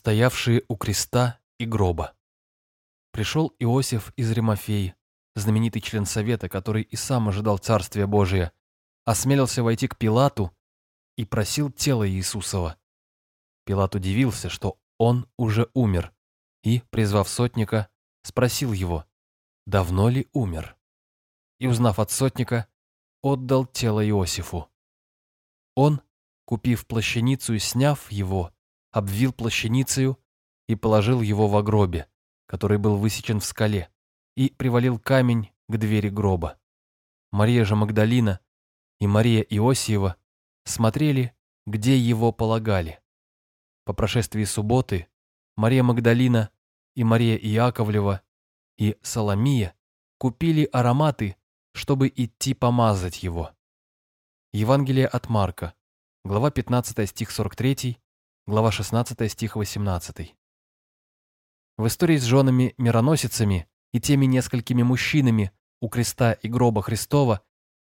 стоявшие у креста и гроба. Пришел Иосиф из Римофеи, знаменитый член совета, который и сам ожидал Царствия Божия, осмелился войти к Пилату и просил тело Иисусова. Пилат удивился, что он уже умер, и, призвав сотника, спросил его, давно ли умер. И, узнав от сотника, отдал тело Иосифу. Он, купив плащаницу и сняв его, обвил плащаницею и положил его в гробе, который был высечен в скале, и привалил камень к двери гроба. Мария же Магдалина и Мария Иосиева смотрели, где его полагали. По прошествии субботы Мария Магдалина и Мария Иаковлева и Соломия купили ароматы, чтобы идти помазать его. Евангелие от Марка, глава 15 стих 43, глава 16 стих 18. В истории с женами-мироносицами и теми несколькими мужчинами у креста и гроба Христова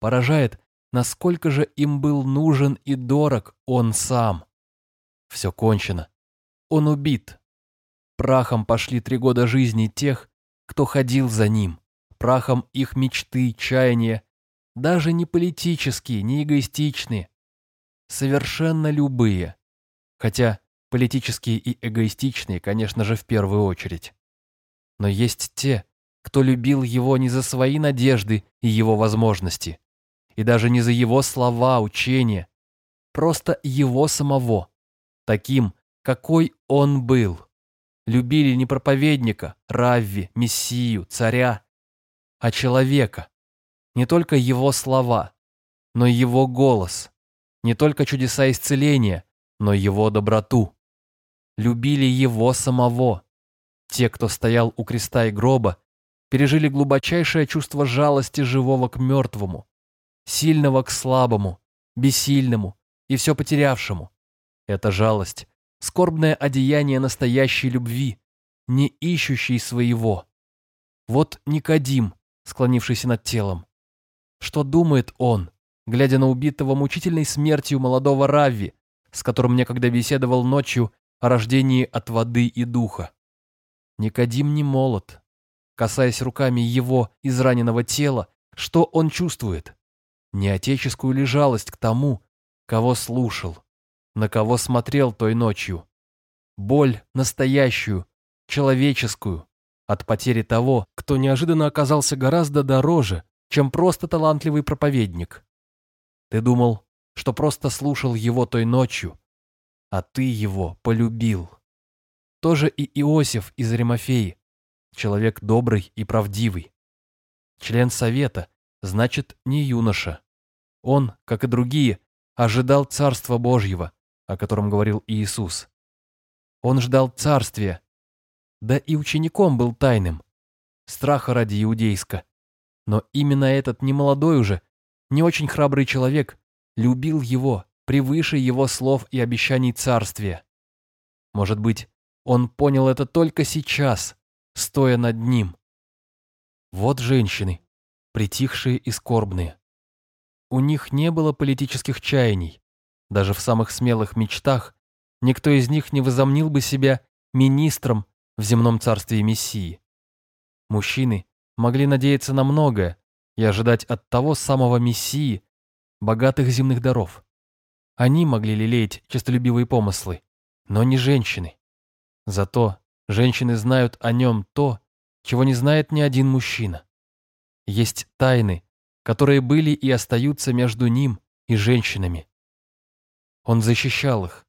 поражает, насколько же им был нужен и дорог он сам. Все кончено. Он убит. Прахом пошли три года жизни тех, кто ходил за ним. Прахом их мечты, чаяния, даже не политические, не эгоистичные, совершенно любые. Хотя политические и эгоистичные, конечно же, в первую очередь. Но есть те, кто любил его не за свои надежды и его возможности, и даже не за его слова, учения, просто его самого, таким, какой он был. Любили не проповедника, равви, мессию, царя, а человека. Не только его слова, но и его голос, не только чудеса исцеления, но его доброту. Любили его самого. Те, кто стоял у креста и гроба, пережили глубочайшее чувство жалости живого к мертвому, сильного к слабому, бессильному и все потерявшему. Эта жалость – скорбное одеяние настоящей любви, не ищущей своего. Вот Никодим, склонившийся над телом. Что думает он, глядя на убитого мучительной смертью молодого Равви, с которым некогда беседовал ночью о рождении от воды и духа? Никодим не молод, касаясь руками его израненного тела, что он чувствует? Не отеческую ли жалость к тому, кого слушал, на кого смотрел той ночью? Боль настоящую, человеческую, от потери того, кто неожиданно оказался гораздо дороже, чем просто талантливый проповедник. Ты думал, что просто слушал его той ночью, а ты его полюбил. Тоже и Иосиф из Римофеи, человек добрый и правдивый. Член совета, значит, не юноша. Он, как и другие, ожидал Царства Божьего, о котором говорил Иисус. Он ждал Царствия, да и учеником был тайным, страха ради иудейска. Но именно этот немолодой уже, не очень храбрый человек любил его превыше его слов и обещаний Царствия. Может быть, он понял это только сейчас, стоя над ним. Вот женщины, притихшие и скорбные. У них не было политических чаяний. Даже в самых смелых мечтах никто из них не возомнил бы себя министром в земном царстве Мессии. Мужчины могли надеяться на многое и ожидать от того самого Мессии богатых земных даров. Они могли лелеять честолюбивые помыслы, но не женщины. Зато Женщины знают о нем то, чего не знает ни один мужчина. Есть тайны, которые были и остаются между ним и женщинами. Он защищал их,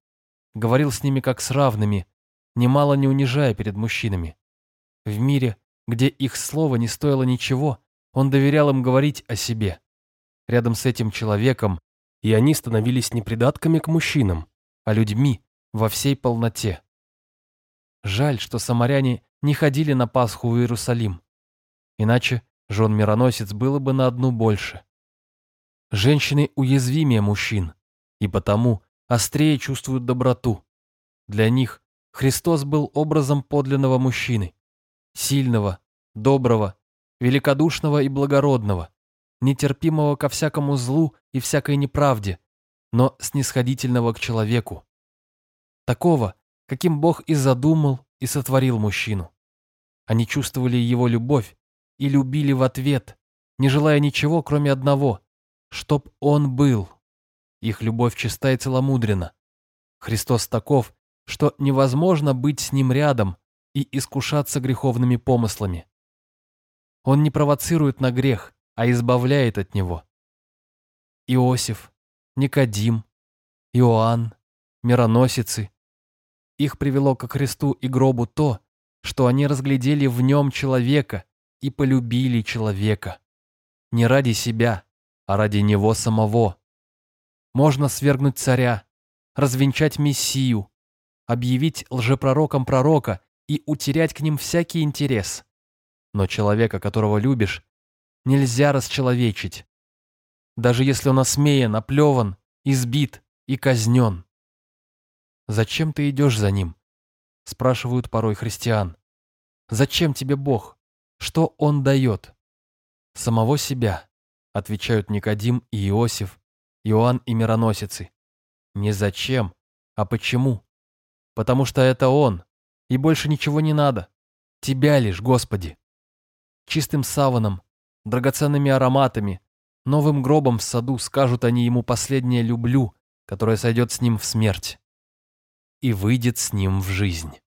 говорил с ними как с равными, немало не унижая перед мужчинами. В мире, где их слово не стоило ничего, он доверял им говорить о себе. Рядом с этим человеком, и они становились не придатками к мужчинам, а людьми во всей полноте. Жаль, что самаряне не ходили на Пасху в Иерусалим. Иначе жен-мироносец было бы на одну больше. Женщины уязвимее мужчин, и потому острее чувствуют доброту. Для них Христос был образом подлинного мужчины, сильного, доброго, великодушного и благородного, нетерпимого ко всякому злу и всякой неправде, но снисходительного к человеку. Такого, каким Бог и задумал, и сотворил мужчину. Они чувствовали его любовь и любили в ответ, не желая ничего, кроме одного, чтоб он был. Их любовь чиста и целомудрена. Христос таков, что невозможно быть с ним рядом и искушаться греховными помыслами. Он не провоцирует на грех, а избавляет от него. Иосиф, Никодим, Иоанн, мироносицы. Их привело ко Христу и гробу то, что они разглядели в нем человека и полюбили человека. Не ради себя, а ради него самого. Можно свергнуть царя, развенчать мессию, объявить лжепророком пророка и утерять к ним всякий интерес. Но человека, которого любишь, нельзя расчеловечить. Даже если он осмеян, оплеван, избит и казнен. «Зачем ты идешь за ним?» – спрашивают порой христиан. «Зачем тебе Бог? Что Он дает?» «Самого себя», – отвечают Никодим и Иосиф, Иоанн и мироносицы. «Не зачем, а почему?» «Потому что это Он, и больше ничего не надо. Тебя лишь, Господи!» Чистым саваном, драгоценными ароматами, новым гробом в саду скажут они ему последнее «люблю», которое сойдет с ним в смерть и выйдет с ним в жизнь.